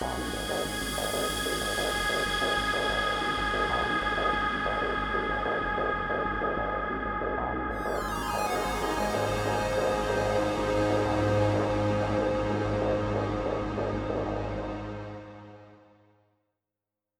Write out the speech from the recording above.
Bye.